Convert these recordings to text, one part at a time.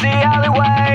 the alleyway.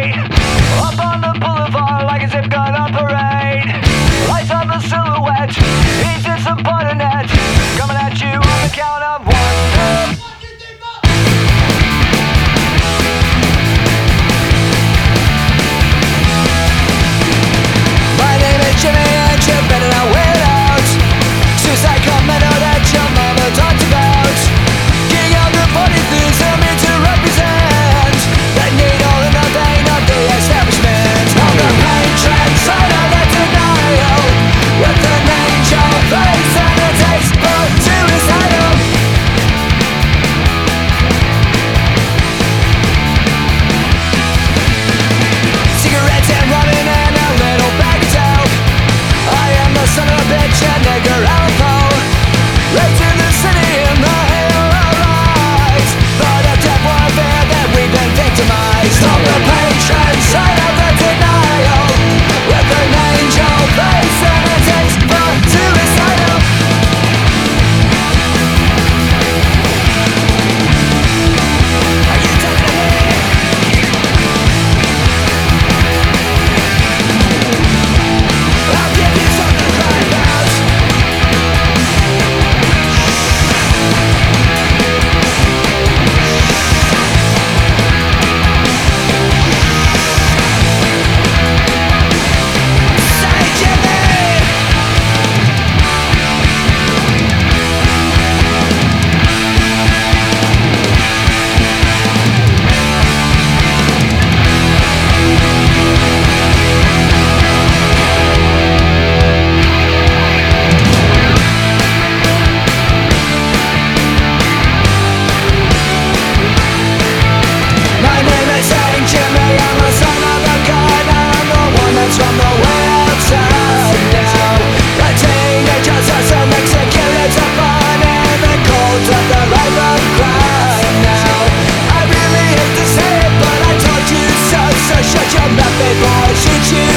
Imagine